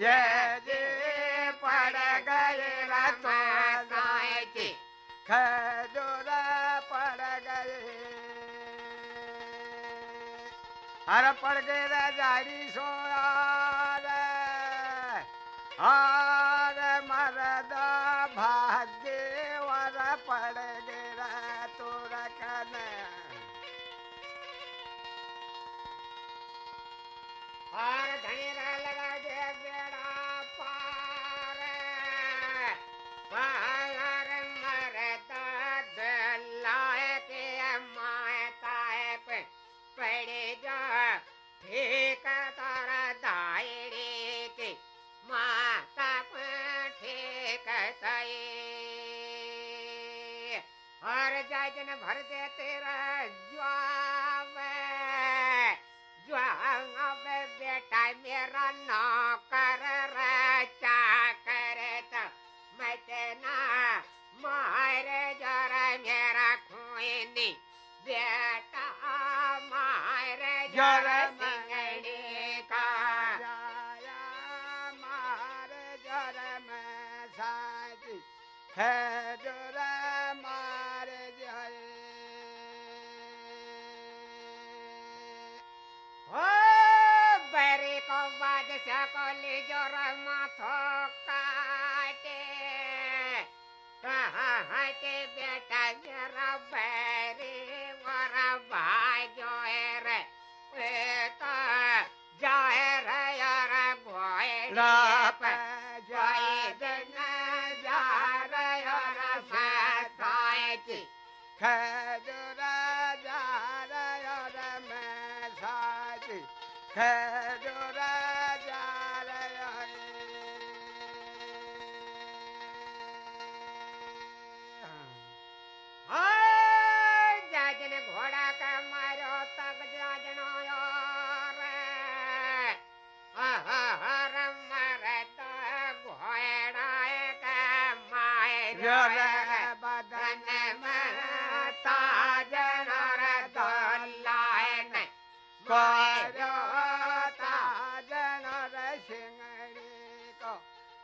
यदि पड़ गए खजूर पड़ गए। अरे पड़ गए जारी सोया हाँ। any that जामे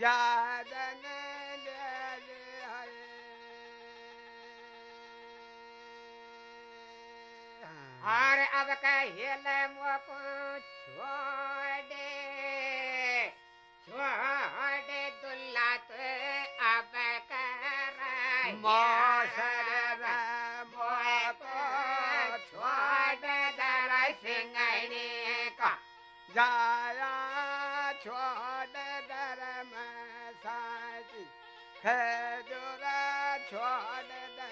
जादन और अब कहिल मोको छोड़े छोड़े दुल्ला तो अब कर छोड़ दर सिंगड़ी जाया छोड़ है जोरा छोड़ दे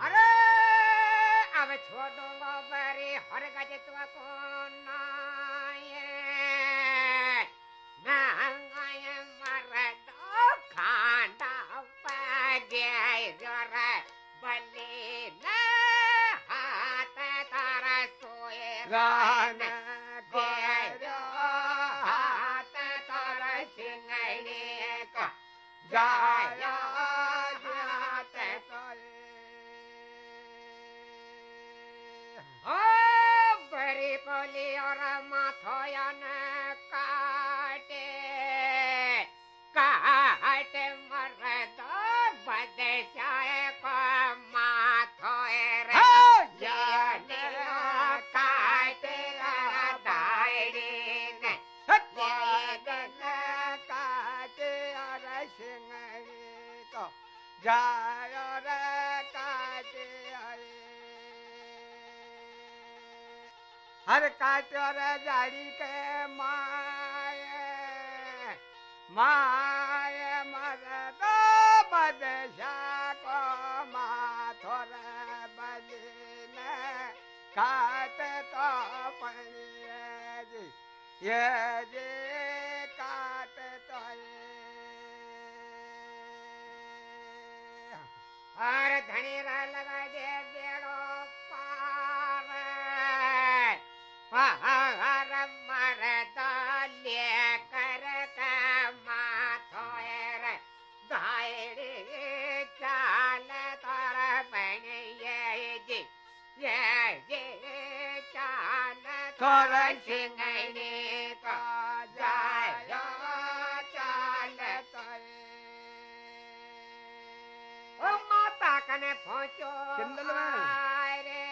अरे अब छोड़ूंगा बरे हर गज तो को नाम God. तो काटे हरे। रे जाड़ी के माय माय मर तो बदशा को माथो रे काट तो पड़िए जी। ये जी और धनी रहल जे बेड़ो पार हर मर दल्य कर माथोर धायड़ी चाल तर बण ये जी। ये जी चाल रो छोरसिंह कने पहुंचो रे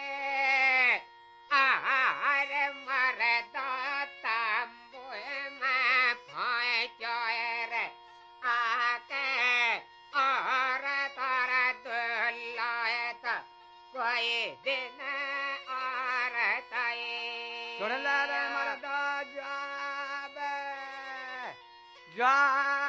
आर मर दाता मुए में पहुंचो रे आके और तारा दुलायत कोई दिन और ताई सुनला रे जाब जाब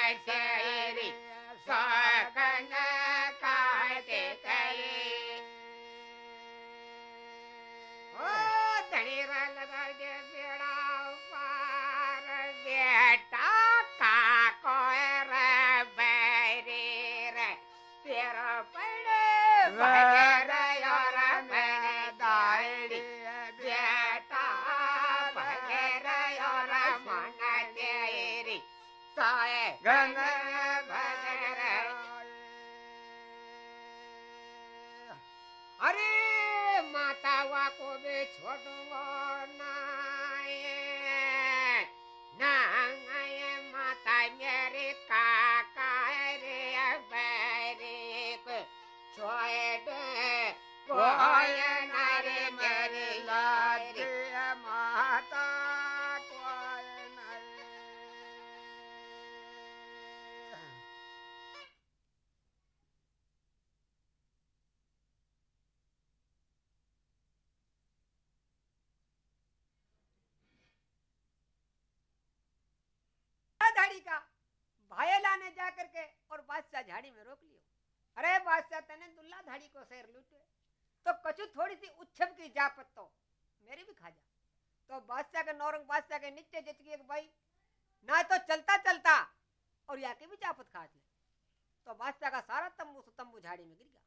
अरे माता वा को ने जा करके और बादशाह झाड़ी में रोक लियो। अरे बादशाह, तने दुल्ला झाड़ी को शेर लूटे। तो कछु थोड़ी सी उच्छब की जापत तो मेरी भी खा जा। तो बादशाह के नौरंग, बादशाह के नीचे जच गई भाई, ना तो चलता चलता और या के भी जापत खा ले। तो बादशाह का सारा तंबू तंबू झाड़ी में गिर गया।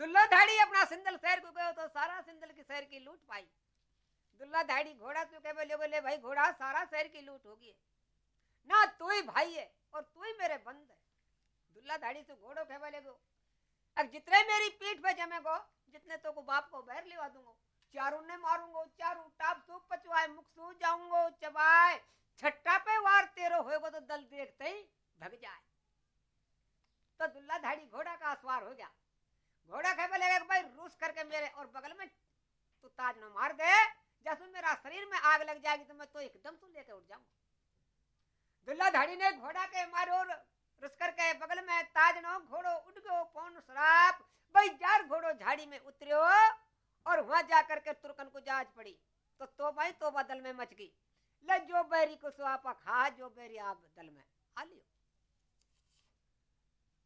दुल्ला धाड़ी अपना सिंदल शहर को गयो तो सारा सिंदल की शहर की लूट पाई। दुल्ला धाड़ी घोड़ा तू कह, बोले बोले, भाई घोड़ा, सारा शहर की लूट होगी ना तू ही भाई है और तू ही मेरे बंद है। दुल्ला धाड़ी से घोड़ो कह बोले गो। अब जितने मेरी पीठ पे जमे गो जितने तो को बाप को बैर लिवा दूँगा, चारों ने मारूँगा, चारों टाप सूप पचवाए, मुख सू जाऊंगो, चबाए, छट्टा पे वार तेरो होएगो तो दल देखते ही भग जाए। तो दुल्ला धाड़ी घोड़ा का सवार हो गया। घोड़ा कह बोले भाई रूस करके मेरे और बगल में तू ताज न मार दे, जैसे मेरा शरीर में आग लग जाएगी तो मैं तो एकदम तू लेके उठ जाऊँगा। दुल्ला धाड़ी ने घोड़ा के मारो रुस्कर के बगल में ताज नो घोड़ो उठ गयो पौन श्राप भाई जार घोड़ो झाड़ी में उतरियो और वहाँ जाकर के तुर्कन को जाज पड़ी। तो तो भाई तो बदल में मच गई। ले जो बैरी को सुहापा खा, जो बैरी आप दल में आ लियो।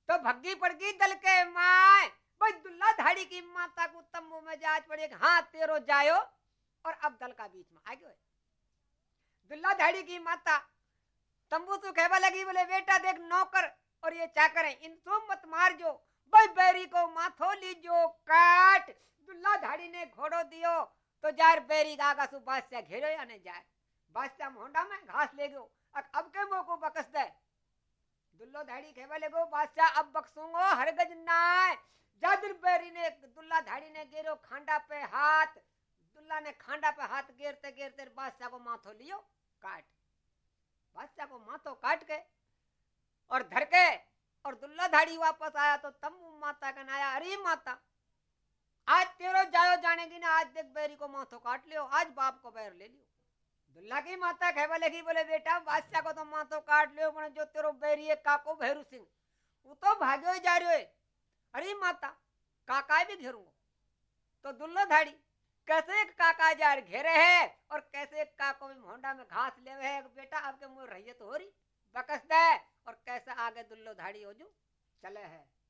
तो भग्गी पड़ गई दल के माए। भाई दुल्ला धाड़ी की माता को तंबू में जाज पड़ी हाँ तेरो जायो और अब दल का बीच में आ गए दुल्ला धाड़ी की माता तंबू तो कहवा लगी? बोले, बेटा देख, नौकर और ये चाकर है। इन तो मत मार जो भाई बेरी को माथो लीजो, काट। दुल्ला धाड़ी ने घोड़ो दियो। तो जार बेरी गागा सु बादशाह घेरो या ने जाए। बादशाह मोंडा में घास ले गयो। अब के मो को बकस दे। दुल्लो धाड़ी खेवा ले गो बादशाह, अब बक्सूंगो, हरगज नाय। जादिर बेरी ने, दुल्ला धाड़ी ने गिरो खांडा पे हाथ। दुल्ला ने खांडा पे हाथ गिरते गिरते बादशाह को माथो लियो, काट। बादशाह को माथो काट के और धर के और दुल्ला धाड़ी वापस आया तो तम माता का नाया, अरे माता, आज तेरो जायो जानेगी ना, आज देख बैरी को माथो काट लियो, आज बाप को बैर ले लियो। दुल्ला की माता कहवा लगी बोले बेटा, बादशाह को तो माथो काट लियो पर जो तेरो बैरी है, काको भैरू सिंह, वो तो भाग्यो जा रहे है। अरे माता, काका भी घेरूँगा। तो दुल्लो धाड़ी कैसे एक काका जार घेरे है और कैसे एक काको में होंडा में घास ले है? बेटा आपके मुँह रही तो हो रही? बकस दे। और कैसे आगे दुल्लो धाड़ी हो जू? चले है।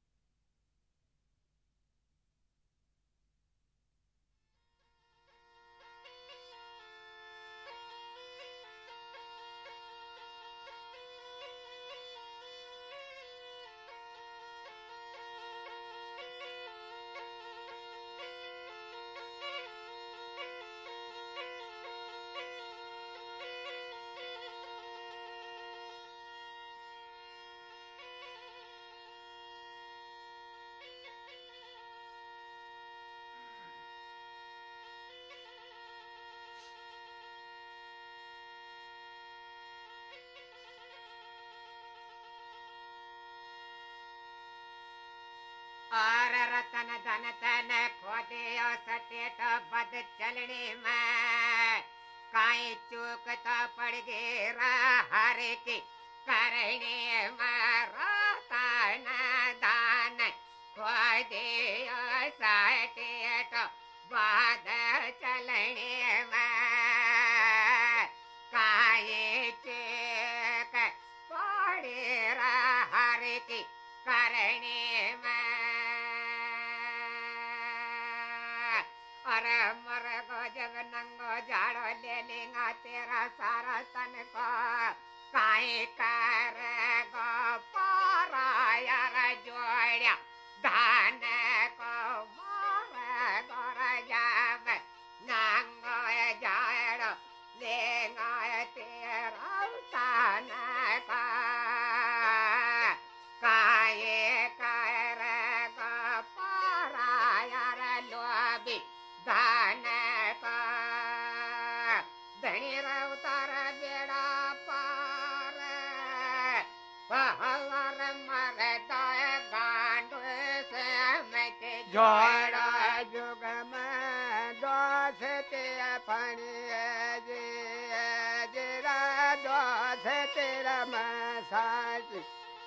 और रतन धन तन खोदियो सटेट बद चलने में। काई चूक तो पड़ गेरा हर की करने में। दान खोदियो सटेट बद चलने में। नंगो झाड़ो ले लेगा तेरा सारा तन को काई कर गो पारा यार जोड़िया।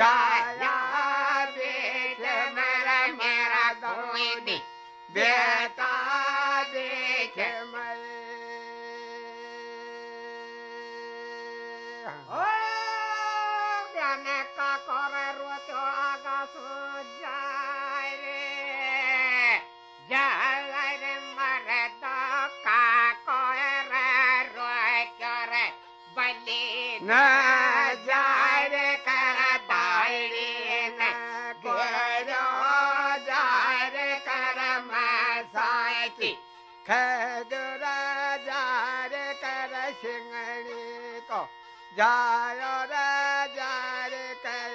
जाया बीच मर मेरा धोई बेटा को जायो जार कर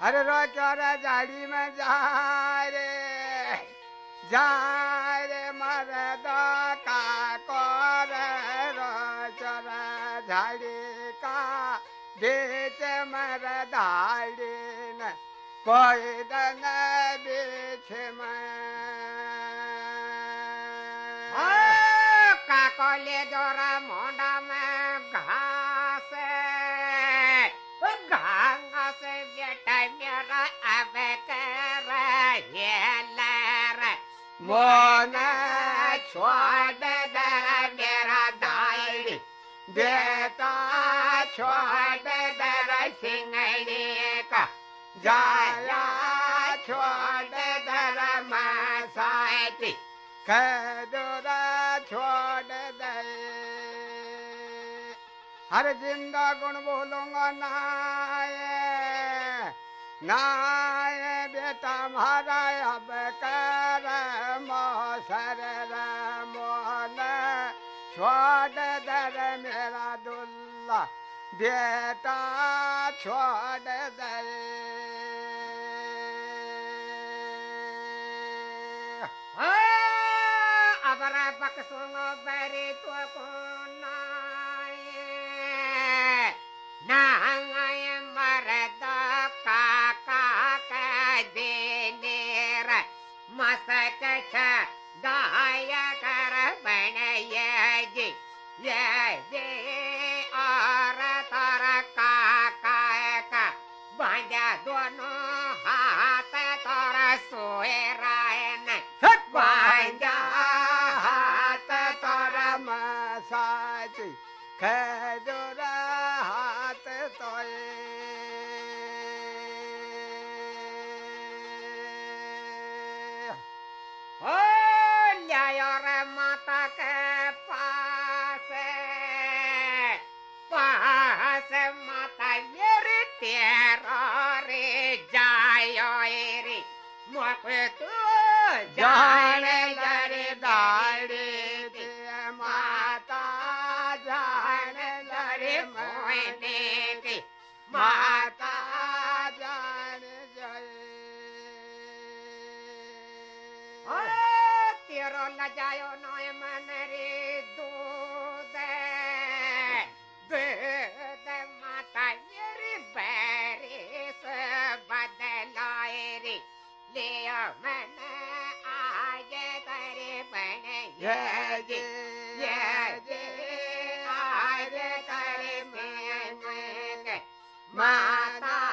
अरे रो चोरा झाड़ी में जा रे जा रे दो का कोर रो चोरा झाड़ी का बीच मर धाड़ी न कोई दंग बीच में। काको ले जोरा 个夜来来，我那穿的那别让大的，别大穿的那心爱的个，咱俩穿的那满塞的，看着那穿的那。हर जिंदा गुण बोलूंगा नाये नाय बेटा मारा अब कर मोसर मोन छोड़ दर मेरा दुल्ला, बेटा छोड़ दे अबरा बकसुंगो माता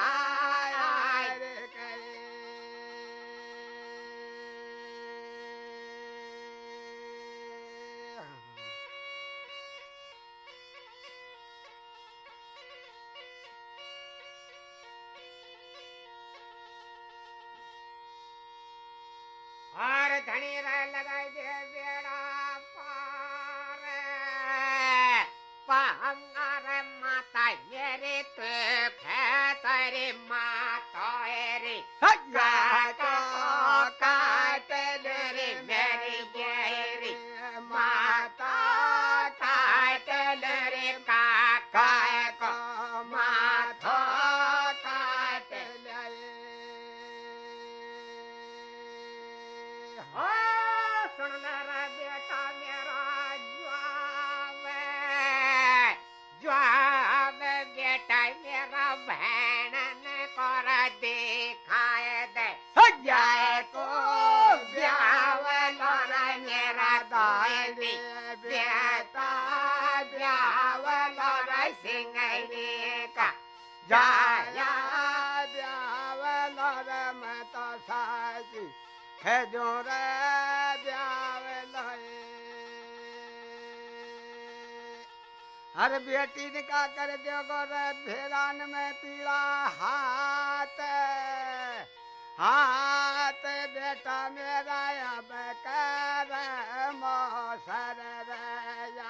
जाया मत साजी खजूर ब्यावल हर बेटी ने का कर दो गोर भेरान में पीड़ा हाथ। हाथ बेटा मेरा अब कर मोसर रया।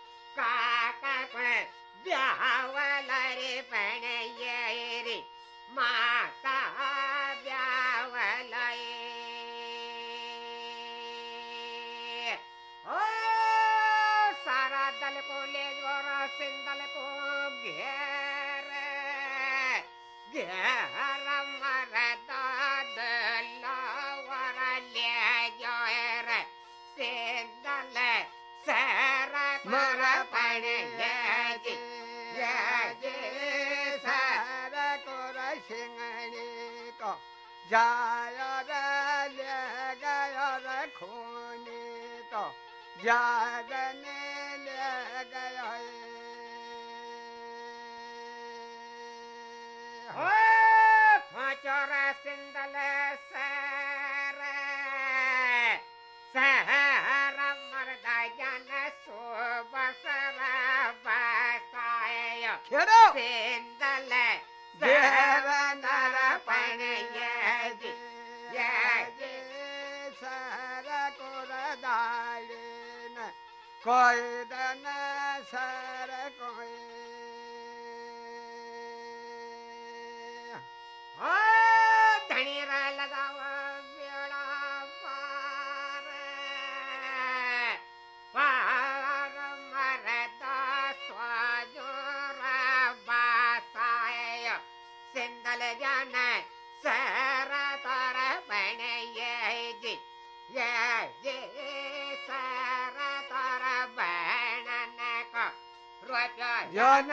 काका को ब्यावल जायो रे ले गयो रे खूनी तो जागने ले गयो हो फाचोर सिंदल सर सहर मरदा जन सुबसर बसाय खेड़ो सिंदल देव सहर नर पण पण कोई दन सर कोई हो धनी रुपया जन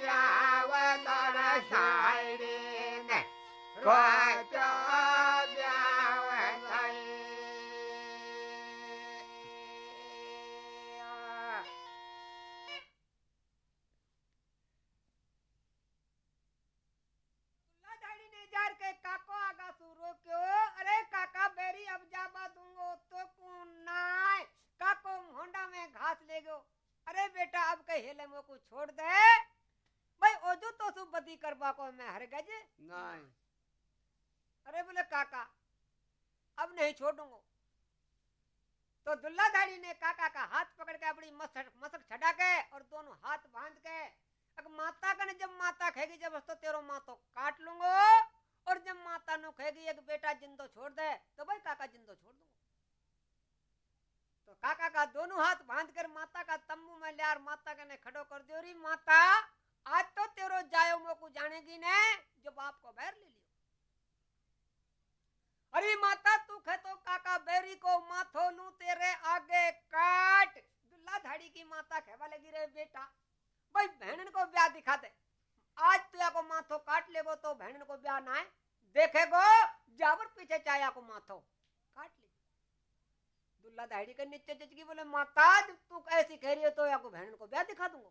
ब्याव तर साड़ी न कोचा ब्याव दुल्ला धाड़ी ने जार के काको आगा सुरो क्यों अरे काका बेरी अब जाबा दूंगो तो होंडा में घास ले गयो अरे बेटा अब के हेले मो को छोड़ दे। भाई ओजो तो सु बदी करबा को मैं हर गज। नहीं। अरे बोले काका अब नहीं छोड़ूँगा। तो दुल्ला धाड़ी ने काका का हाथ पकड़ के अपनी मसक मसक छड़ा के और दोनों हाथ बाँध के अगर माता का जब माता खेगी जब तो तेरो माँ तो काट लूंगो और जब माता नु खेगी एक बेटा जिंदो छोड़ दे तो भाई काका जिंदो छोड़ दूँगा। तो काका का दोनों हाथ बाँध कर माता का तंबू में लिया और माता का ने खड़ो कर दियो री। माता, आज तो तेरो जायो मोकू जानेगी ने, जो बाप को बैर ले लियो। अरे माता तू खे तो काका बेरी को माथो लू तेरे आगे काट। दुल्ला धाड़ी की माता खेवा लगी रे, बेटा, भाई बहन को ब्याह दिखा दे। आज तुया को माथो काट लेगो तो बहन को ब्याह ना है देखेगो, जावर पीछे चाया को माथो काट ले। दुल्ला धाड़ी के नीचे चचकी बोले, माता जब तू ऐसी कह रही हो? तो या को बहन को ब्याह दिखा दूँगा।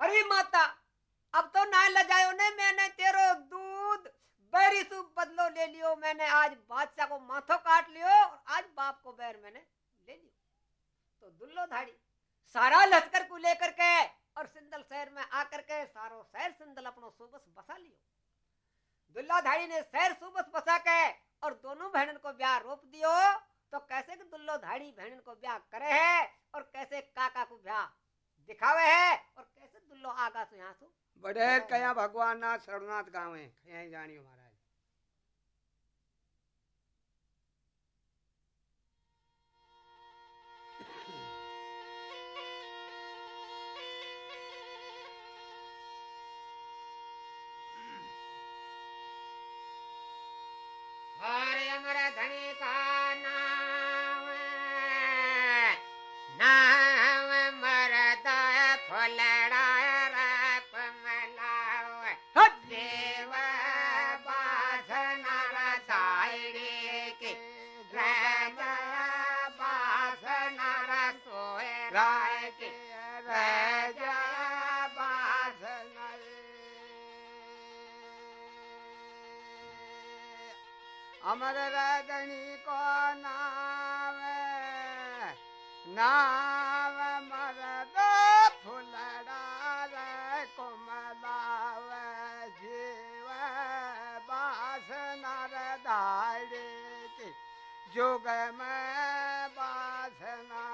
अरे माता, अब तो ना लजायो ने, मैंने तेरो दूध बैरी सु बदलो ले लियो। मैंने आज बादशाह को माथो काट लियो और आज बाप को बैर मैंने ले लियो। तो दुल्लो धाड़ी सारा लश्कर को लेकर के और सिंदल शहर में आकर के सारो शहर सिंदल अपनो सुबस बसा लियो। दुल्ला धाड़ी ने शहर सुबस बसा के और दोनों बहनन को ब्याह रोप दियो तो कैसे कि दुल्लो धाड़ी बहन को ब्याह करे है और कैसे काका को ब्याह दिखावे है और कैसे दुल्लो आगा सु यहाँ सु बड़े कया भगवान ना शरणनाथ गाँव है यही जानियो महाराज अमर रजनी को नाम नाम मरद फुलड़ा रे कोमलाव, जीव बास नर दाड़े जुग में बासना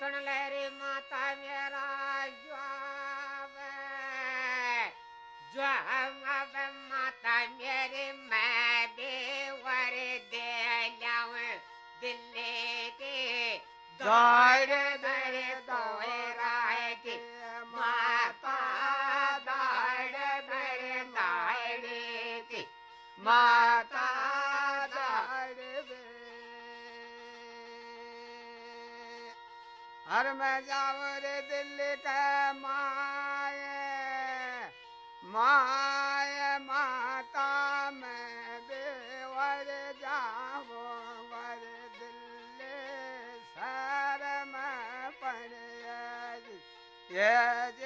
सुन ले रे माता मेरा। दौड़ के माता दाड़वे हर मैं माय माता में बेवर जाओ वर दिल्ले सर में पड़ यज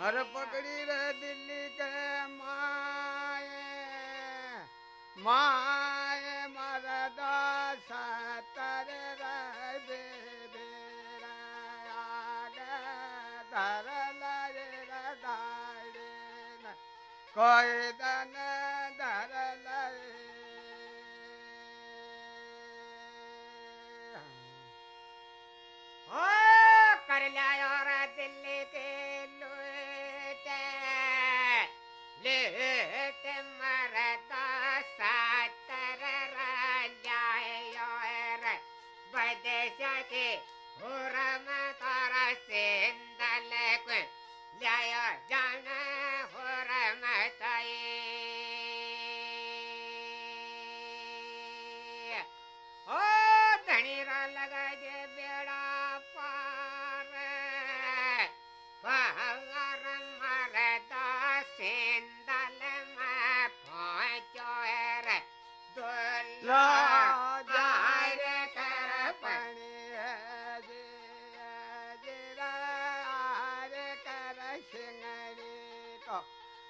हर पकड़ी रह दिल्ली के माए माए मरदा सतर रे धर लाए कोई दन धर लाए कर लिया दिल। கேட்டு மரதா சாத்தரையாயோர பதசகி உரம தர சேந்தலகு ஜய ஜன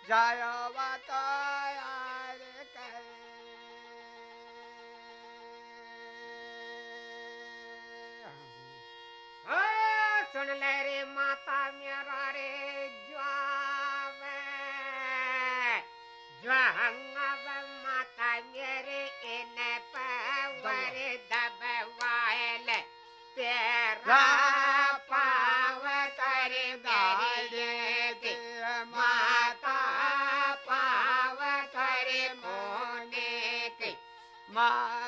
जय बताया हाँ, सुन ले रे माता मेरा रे ज्वा ज्वाहंगा God.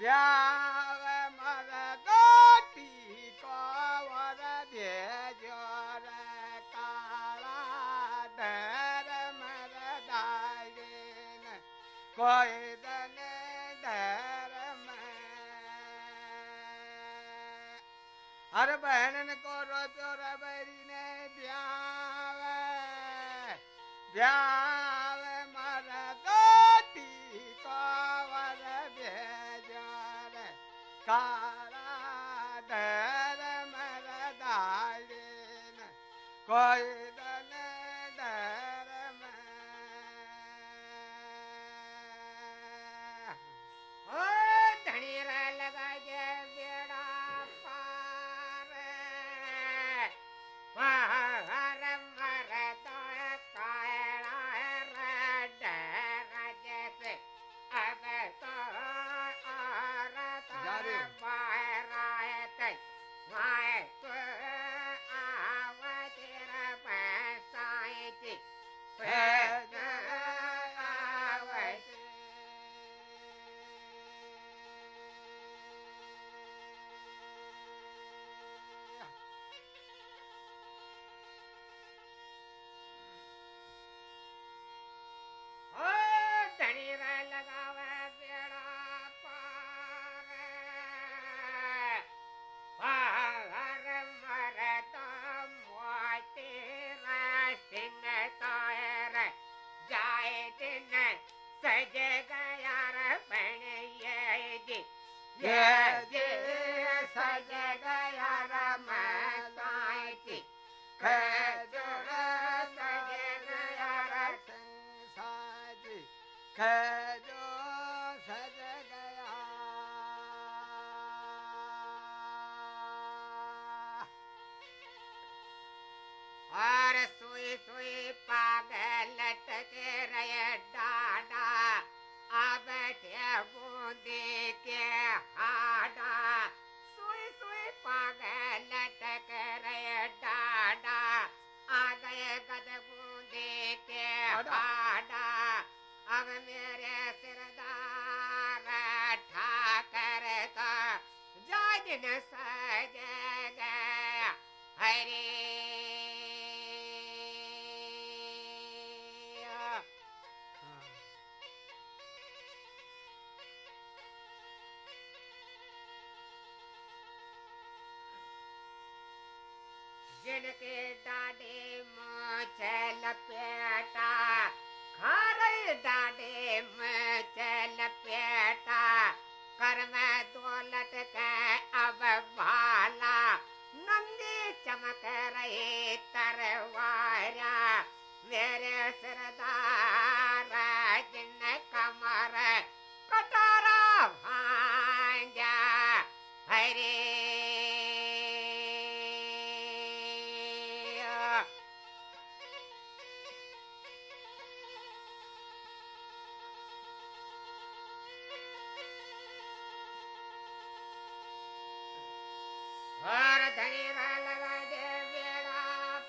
ब्यावे मर गोटी को वर भेजो रे काला डर मर दागिन कोई दन डर हर बहनन को रोचो रबरी ने ब्यावे ब्यावे काला डर मर दालिन सज और सुई सुई पागल लटके रहे डाडा। अब बूंदी के हाडा। सुई सुई पागल लटक रहे डाडा। आ गए गद बूंदी के हाडा। अब मेरे सिरदार ठाकर का जाजन सज गया हरे लपेटा लपेटा। कर में दौलत के अब भाला। नंदी चमक रही मेरे सरदार जिन கணிராலராஜ வேளாப்பார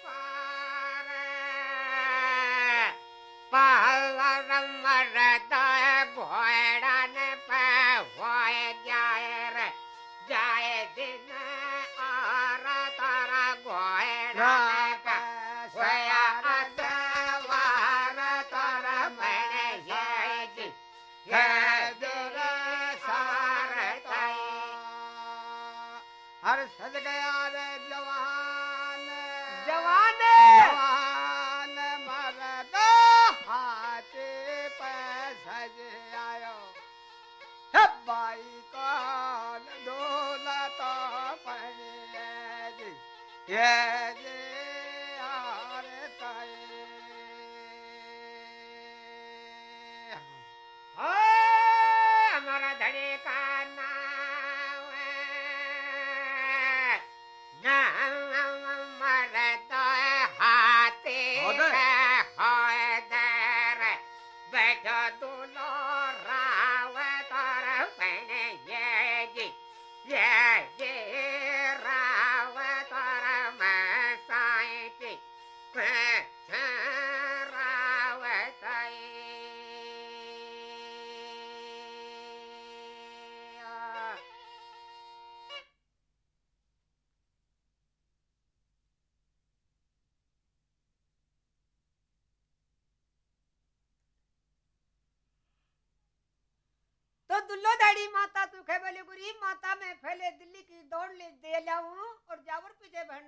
பாலம் 가요. ये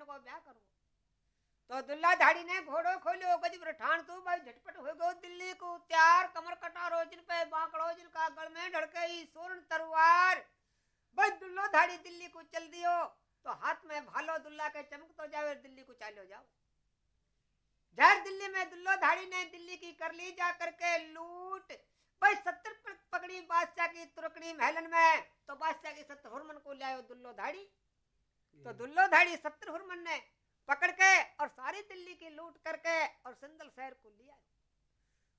को ब्याह करूँ तो दुल्ला धाड़ी ने घोड़ो खोलो गजब ठाण तू भाई झटपट हो गयो दिल्ली को त्यार कमर कटारो जिन पे बांकड़ो जिनका गल में ढड़के ही सोरण तलवार भाई दुल्लो धाड़ी दिल्ली को चल दियो तो हाथ में भालो दुल्ला के चमक तो जावे दिल्ली को चालो जाओ जहर दिल्ली में दुल्लो धाड़ी ने दिल्ली की कर ली जा करके लूट भाई सत्तर पकड़ी बादशाह की तुरकड़ी महलन में तो बादशाह की सत्तर हुरमन को लायो दुल्लो धाड़ी तो दुल्लो धाड़ी सत्तर ने पकड़ के और सारी दिल्ली की लूट करके और सिंदल शहर को लिया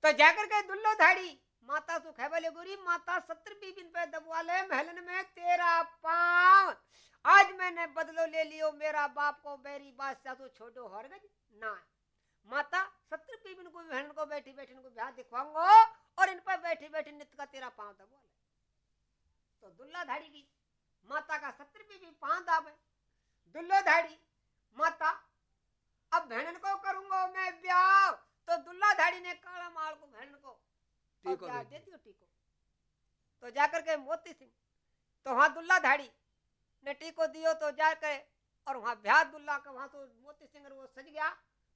तो जाकर के दुल्लो धाड़ी माता सुख है बोले गुरी माता सत्तर बीबिन पे दबवा ले महलन में तेरा पाँव। आज मैंने बदलो ले लियो मेरा बाप को बेरी बादशाह तो छोड़ो हर गज ना। माता सत्तर बीबिन को बहन को बैठी बैठी इनको ब्याह दिखवाऊंगो और इन पर बैठी बैठी नित्य का तेरा पाँव दबा ले। तो दुल्ला धाड़ी की माता का सत्र बीबी पाँव दाबे। दुल्लो धाड़ी माता अब बहन को करूँगा मैं ब्याह। तो दुल्ला धाड़ी ने काला माल को बहन को टीको दे दियो टीको। तो जाकर के मोती सिंह तो वहाँ दुल्ला धाड़ी ने टीको दियो तो जाकर और वहाँ ब्याह दुल्ला का वहाँ तो मोती सिंह वो सज गया।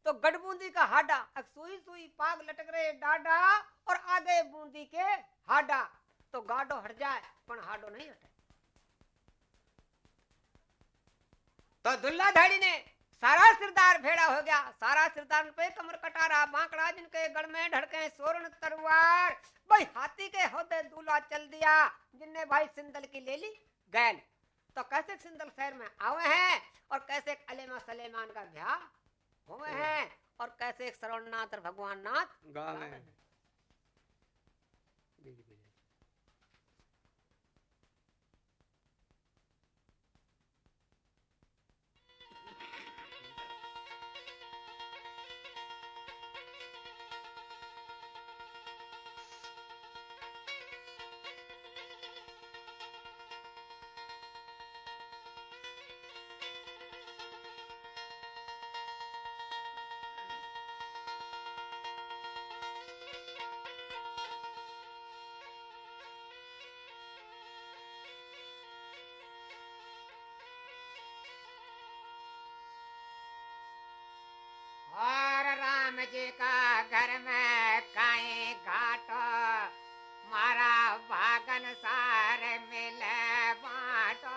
तो गढ़बूंदी का हाडा सुई सुई पाग लटक रहे डाडा और आगे बूंदी के हाडा। तो गाडो हट जाए पण हाडो नहीं हटे। तो दुल्ला धाड़ी ने सारा सिरदार भेड़ा हो गया। सारा सिरदार पे कमर कटारा बांकड़ा जिनके गढ़ में ढड़के सोरण तरवार भाई हाथी के होते दूल्हा चल दिया जिनने भाई सिंदल की ले ली गैल। तो कैसे सिंदल शहर में आवे हैं? और कैसे अलेमा सलेमान का ब्याह हुए हैं? और कैसे एक श्रवणनाथ और भगवान नाथ गावे हैं। जी का घर में काई घाटो, मारा भागन सार मिले बाटो।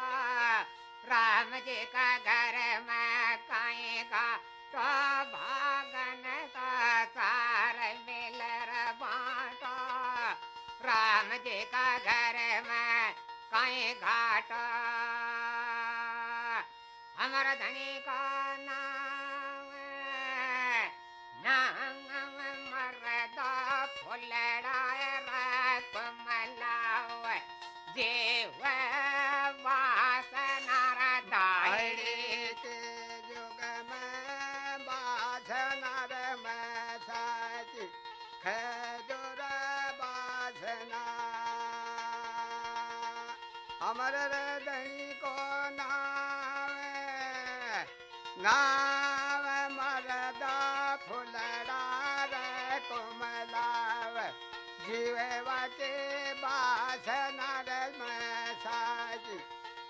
राम जी का घर में काई घाटो भागन तो सार मिल बाटो। राम जी का घर में काई घाटो हमर धनी का नाम மரதா புல்லடாய குமலாவ ஜீவ வாசனரதாயி ஜுகம வாசனரம சாதி खजुर बाजना अमर धनी को नाम ना जीववती बास नर में साजी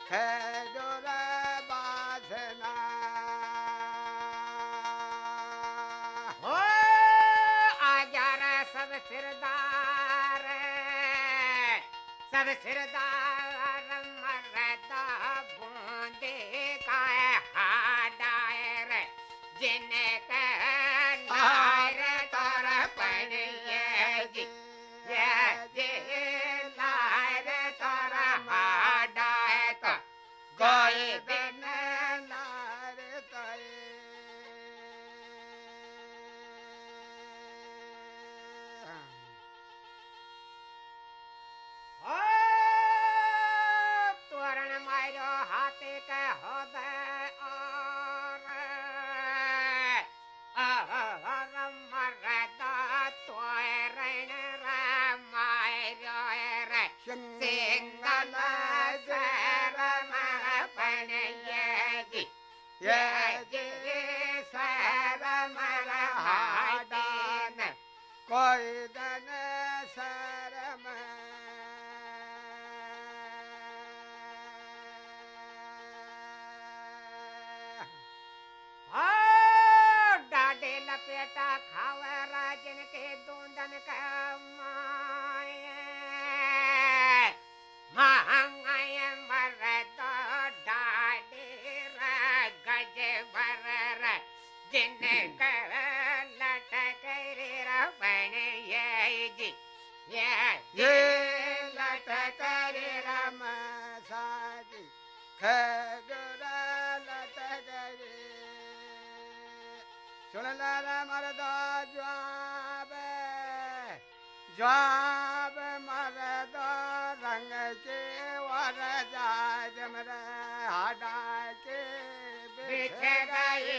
खैर न हो आजार सब सिरदार सब सिरदार। ಕೊಯ್ದನ ಸರಮ ಡಾಡೆ ಲಪೇಟ ಖಾವ ರಾಜನಕ್ಕೆ ದೂಂದನ ಕಮ್ಮ ಮಾಯ ಮಹಂಗಯ என்ன கரலட்டகரிரமணியாயி ஏலட்டகரிரம சாதி கதுரலட்டகரி சுழலர மரதா ஜாப ஜாப மரதா ரங்கக்கே வரதா ஜமர ஆடாக்கே பிச்சகாயே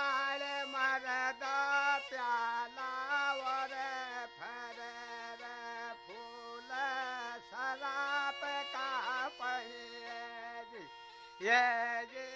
Yeah, yeah.